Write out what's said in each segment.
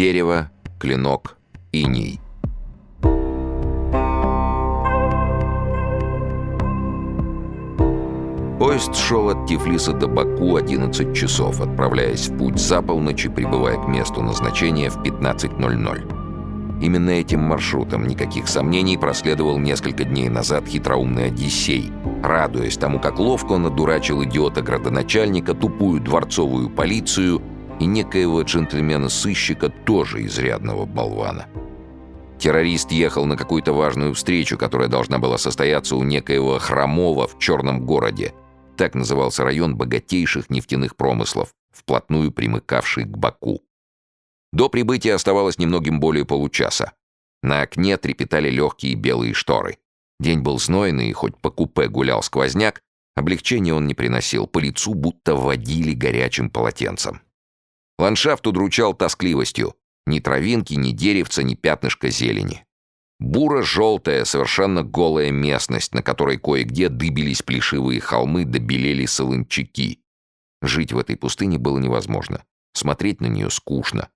Дерево, клинок, иней. Поезд шел от Тифлиса до Баку 11 часов, отправляясь в путь за полночь и прибывая к месту назначения в 15.00. Именно этим маршрутом, никаких сомнений, проследовал несколько дней назад хитроумный Одиссей, радуясь тому, как ловко он одурачил идиота-градоначальника, тупую дворцовую полицию и некоего джентльмена-сыщика, тоже изрядного болвана. Террорист ехал на какую-то важную встречу, которая должна была состояться у некоего Хромова в Черном городе, так назывался район богатейших нефтяных промыслов, вплотную примыкавший к Баку. До прибытия оставалось немногим более получаса. На окне трепетали легкие белые шторы. День был знойный, и хоть по купе гулял сквозняк, облегчения он не приносил, по лицу будто водили горячим полотенцем. Ландшафт удручал тоскливостью. Ни травинки, ни деревца, ни пятнышка зелени. Буро-желтая, совершенно голая местность, на которой кое-где дыбились плешивые холмы да белели солончаки. Жить в этой пустыне было невозможно. Смотреть на нее скучно.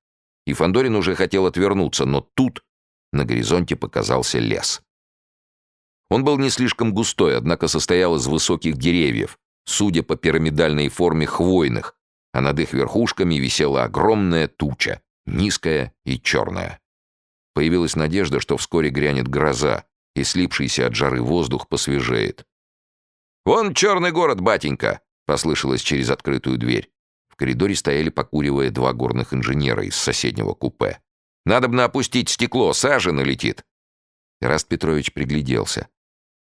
И Фандорин уже хотел отвернуться, но тут на горизонте показался лес. Он был не слишком густой, однако состоял из высоких деревьев, судя по пирамидальной форме хвойных, а над их верхушками висела огромная туча, низкая и черная. Появилась надежда, что вскоре грянет гроза, и слипшийся от жары воздух посвежеет. «Вон черный город, батенька!» — послышалось через открытую дверь. В коридоре стояли, покуривая, два горных инженера из соседнего купе. «Надо бы опустить стекло, сажа налетит!» Раст Петрович пригляделся.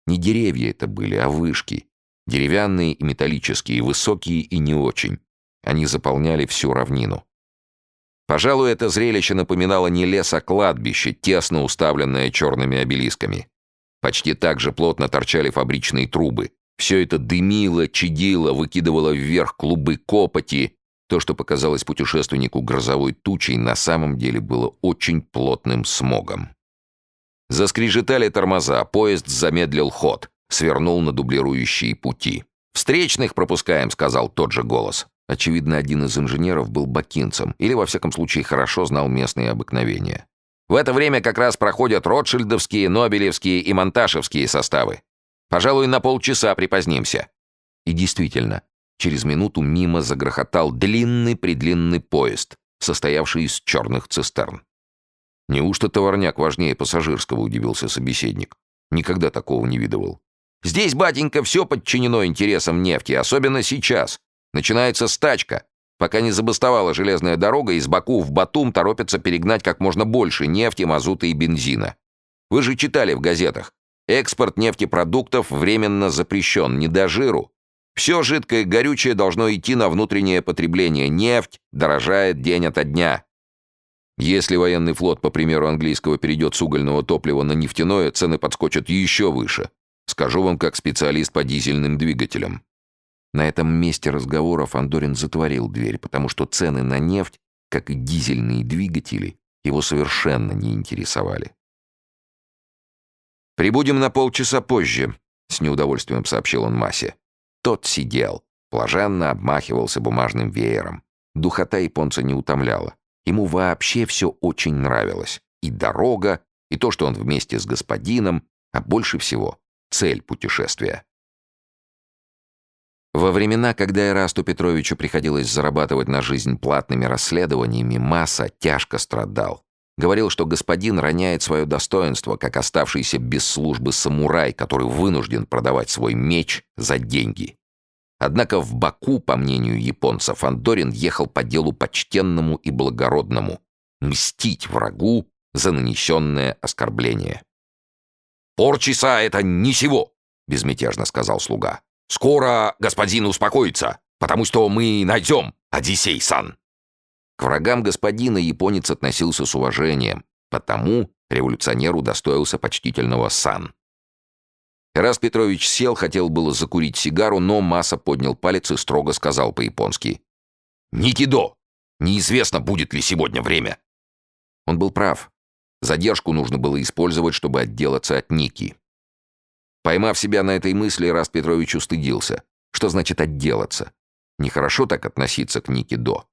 Не деревья это были, а вышки. Деревянные и металлические, высокие и не очень. Они заполняли всю равнину. Пожалуй, это зрелище напоминало не лес, а кладбище, тесно уставленное черными обелисками. Почти так же плотно торчали фабричные трубы. Все это дымило, чадило, выкидывало вверх клубы копоти. То, что показалось путешественнику грозовой тучей, на самом деле было очень плотным смогом. Заскрежетали тормоза, поезд замедлил ход, свернул на дублирующие пути. «Встречных пропускаем», — сказал тот же голос. Очевидно, один из инженеров был бакинцем или, во всяком случае, хорошо знал местные обыкновения. В это время как раз проходят ротшильдовские, нобелевские и монташевские составы. Пожалуй, на полчаса припозднимся. И действительно, через минуту мимо загрохотал длинный-предлинный поезд, состоявший из черных цистерн. «Неужто товарняк важнее пассажирского?» — удивился собеседник. «Никогда такого не видывал». «Здесь, батенька, все подчинено интересам нефти, особенно сейчас. Начинается стачка. Пока не забастовала железная дорога, из Баку в Батум торопятся перегнать как можно больше нефти, мазута и бензина. Вы же читали в газетах. Экспорт нефтепродуктов временно запрещен, не до жиру. Все жидкое горючее должно идти на внутреннее потребление. Нефть дорожает день ото дня. Если военный флот, по примеру английского, перейдет с угольного топлива на нефтяное, цены подскочат еще выше. Скажу вам как специалист по дизельным двигателям. На этом месте разговора Фандорин затворил дверь, потому что цены на нефть, как и дизельные двигатели, его совершенно не интересовали. «Прибудем на полчаса позже», — с неудовольствием сообщил он Масе. Тот сидел, блаженно обмахивался бумажным веером. Духота японца не утомляла. Ему вообще все очень нравилось. И дорога, и то, что он вместе с господином, а больше всего цель путешествия. Во времена, когда Ирасту Петровичу приходилось зарабатывать на жизнь платными расследованиями, Масса тяжко страдал. Говорил, что господин роняет свое достоинство, как оставшийся без службы самурай, который вынужден продавать свой меч за деньги. Однако в Баку, по мнению японцев, Андорин ехал по делу почтенному и благородному — мстить врагу за нанесенное оскорбление. «Порчиса — это ничего!» — безмятежно сказал слуга. Скоро господин успокоится, потому что мы найдем Одиссей-сан». К врагам господина японец относился с уважением, потому революционер удостоился почтительного «сан». Раз Петрович сел, хотел было закурить сигару, но Маса поднял палец и строго сказал по-японски. «Никидо! Неизвестно, будет ли сегодня время!» Он был прав. Задержку нужно было использовать, чтобы отделаться от Ники. Поймав себя на этой мысли, Раст Петрович устыдился. Что значит отделаться? Нехорошо так относиться к Нике До.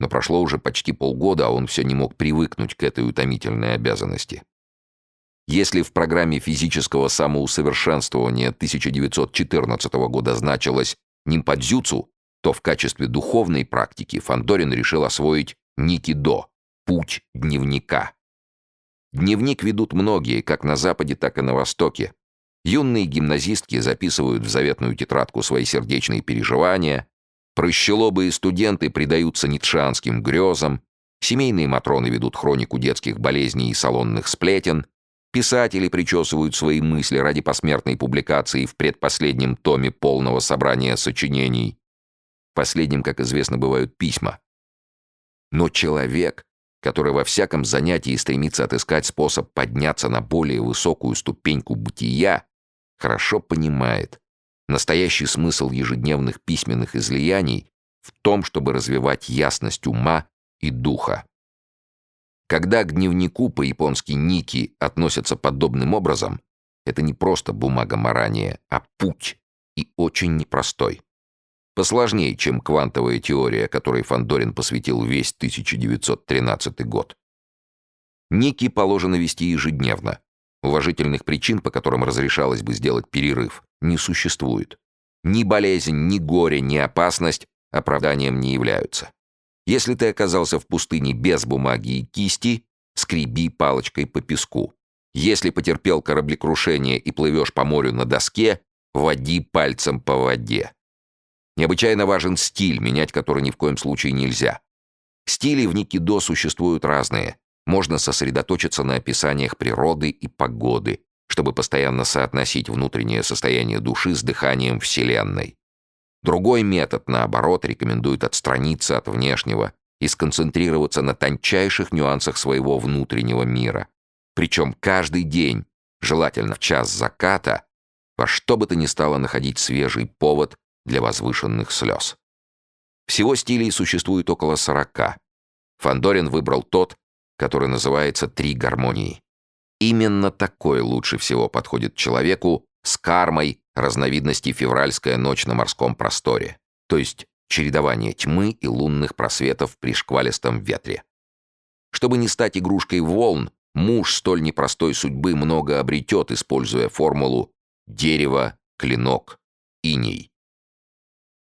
Но прошло уже почти полгода, а он все не мог привыкнуть к этой утомительной обязанности. Если в программе физического самоусовершенствования 1914 года значилось нимпадзюцу, то в качестве духовной практики Фандорин решил освоить никидо – путь дневника. Дневник ведут многие, как на Западе, так и на Востоке. Юные гимназистки записывают в заветную тетрадку свои сердечные переживания, прыщелобые студенты предаются ницшанским грезам, семейные матроны ведут хронику детских болезней и салонных сплетен, писатели причесывают свои мысли ради посмертной публикации в предпоследнем томе полного собрания сочинений. Последним, как известно, бывают письма. Но человек, который во всяком занятии стремится отыскать способ подняться на более высокую ступеньку бытия, хорошо понимает, настоящий смысл ежедневных письменных излияний в том, чтобы развивать ясность ума и духа. Когда к дневнику по-японски «ники» относятся подобным образом, это не просто бумага марания, а путь, и очень непростой. Посложнее, чем квантовая теория, которой Фандорин посвятил весь 1913 год. Ники положено вести ежедневно, Уважительных причин, по которым разрешалось бы сделать перерыв, не существует. Ни болезнь, ни горе, ни опасность оправданием не являются. Если ты оказался в пустыне без бумаги и кисти, скреби палочкой по песку. Если потерпел кораблекрушение и плывешь по морю на доске, води пальцем по воде. Необычайно важен стиль, менять который ни в коем случае нельзя. Стили в Никидо существуют разные, можно сосредоточиться на описаниях природы и погоды, чтобы постоянно соотносить внутреннее состояние души с дыханием Вселенной. Другой метод, наоборот, рекомендует отстраниться от внешнего и сконцентрироваться на тончайших нюансах своего внутреннего мира. Причем каждый день, желательно в час заката, во что бы то ни стало находить свежий повод для возвышенных слез. Всего стилей существует около сорока. Фандорин выбрал тот, который называется «Три гармонии». Именно такой лучше всего подходит человеку с кармой разновидности «Февральская ночь на морском просторе», то есть чередование тьмы и лунных просветов при шквалистом ветре. Чтобы не стать игрушкой волн, муж столь непростой судьбы много обретет, используя формулу «дерево, клинок, иней».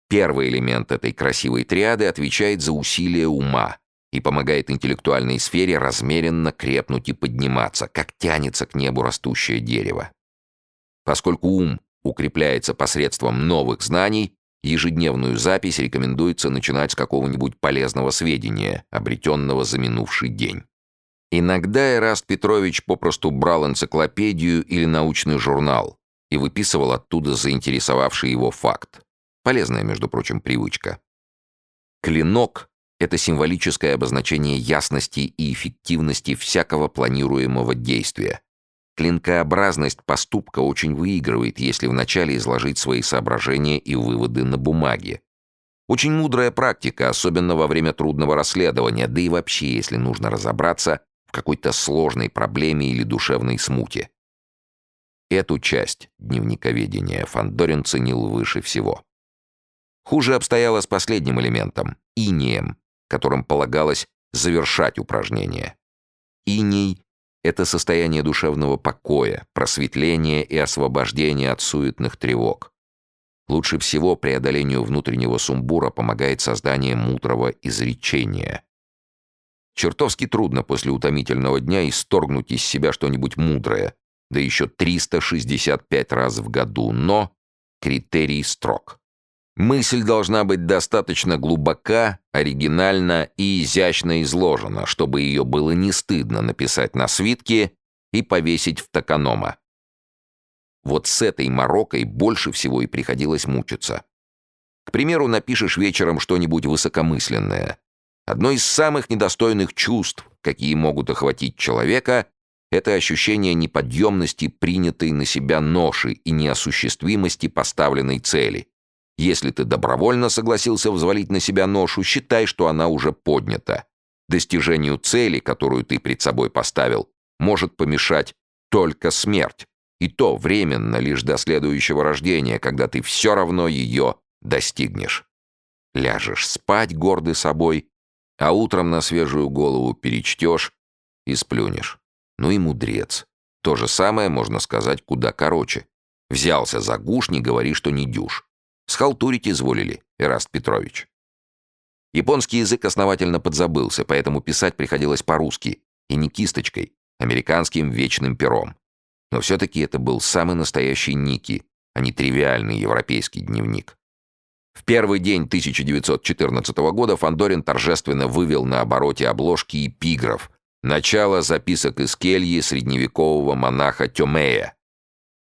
Первый элемент этой красивой триады отвечает за усилие ума, и помогает интеллектуальной сфере размеренно крепнуть и подниматься, как тянется к небу растущее дерево. Поскольку ум укрепляется посредством новых знаний, ежедневную запись рекомендуется начинать с какого-нибудь полезного сведения, обретенного за минувший день. Иногда Эраст Петрович попросту брал энциклопедию или научный журнал и выписывал оттуда заинтересовавший его факт. Полезная, между прочим, привычка. Клинок это символическое обозначение ясности и эффективности всякого планируемого действия. Клинкообразность поступка очень выигрывает, если вначале изложить свои соображения и выводы на бумаге. Очень мудрая практика, особенно во время трудного расследования, да и вообще, если нужно разобраться в какой-то сложной проблеме или душевной смуте. Эту часть дневниковедения Фандорин ценил выше всего. Хуже обстояло с последним элементом — инием, которым полагалось завершать упражнение. Иней — это состояние душевного покоя, просветления и освобождения от суетных тревог. Лучше всего преодолению внутреннего сумбура помогает создание мудрого изречения. Чертовски трудно после утомительного дня исторгнуть из себя что-нибудь мудрое, да еще 365 раз в году, но критерий строг. Мысль должна быть достаточно глубока, оригинальна и изящно изложена, чтобы ее было не стыдно написать на свитке и повесить в токанома. Вот с этой морокой больше всего и приходилось мучиться. К примеру, напишешь вечером что-нибудь высокомысленное. Одно из самых недостойных чувств, какие могут охватить человека, это ощущение неподъемности принятой на себя ноши и неосуществимости поставленной цели. Если ты добровольно согласился взвалить на себя ношу, считай, что она уже поднята. Достижению цели, которую ты пред собой поставил, может помешать только смерть. И то временно, лишь до следующего рождения, когда ты все равно ее достигнешь. Ляжешь спать, гордый собой, А утром на свежую голову перечтешь и сплюнешь. Ну и мудрец. То же самое можно сказать куда короче. Взялся за гуш, не говори, что не дюш. Схалтурить изволили, Эраст Петрович. Японский язык основательно подзабылся, поэтому писать приходилось по-русски, и не кисточкой, американским вечным пером. Но все-таки это был самый настоящий Ники, а не тривиальный европейский дневник. В первый день 1914 года Фандорин торжественно вывел на обороте обложки эпиграф «Начало записок из кельи средневекового монаха Тёмея».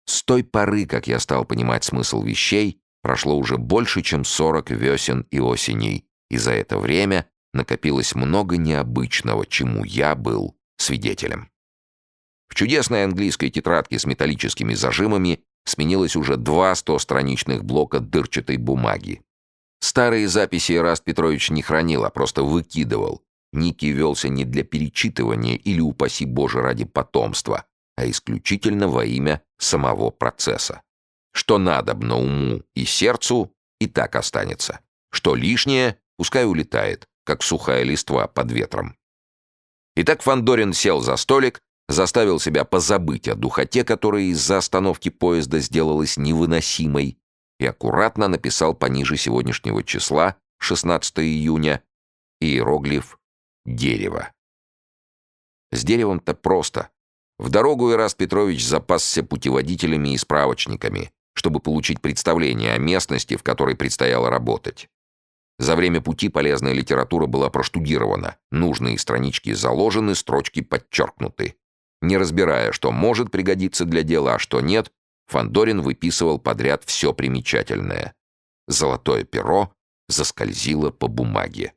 С той поры, как я стал понимать смысл вещей, прошло уже больше, чем 40 весен и осеней, и за это время накопилось много необычного, чему я был свидетелем. В чудесной английской тетрадке с металлическими зажимами сменилось уже два стостраничных блока дырчатой бумаги. Старые записи Ираст Петрович не хранил, а просто выкидывал. Ники велся не для перечитывания или, упаси Боже, ради потомства, а исключительно во имя самого процесса. Что надобно уму и сердцу, и так останется. Что лишнее, Пускай улетает, как сухая листва под ветром. Итак, Фандорин сел за столик, заставил себя позабыть о духоте, которая из-за остановки поезда сделалась невыносимой, и аккуратно написал пониже сегодняшнего числа, 16 июня, иероглиф «Дерево». С деревом-то просто. В дорогу Ираст Петрович запасся путеводителями и справочниками, чтобы получить представление о местности, в которой предстояло работать. За время пути полезная литература была проштудирована, нужные странички заложены, строчки подчеркнуты. Не разбирая, что может пригодиться для дела, а что нет, Фандорин выписывал подряд все примечательное. Золотое перо заскользило по бумаге.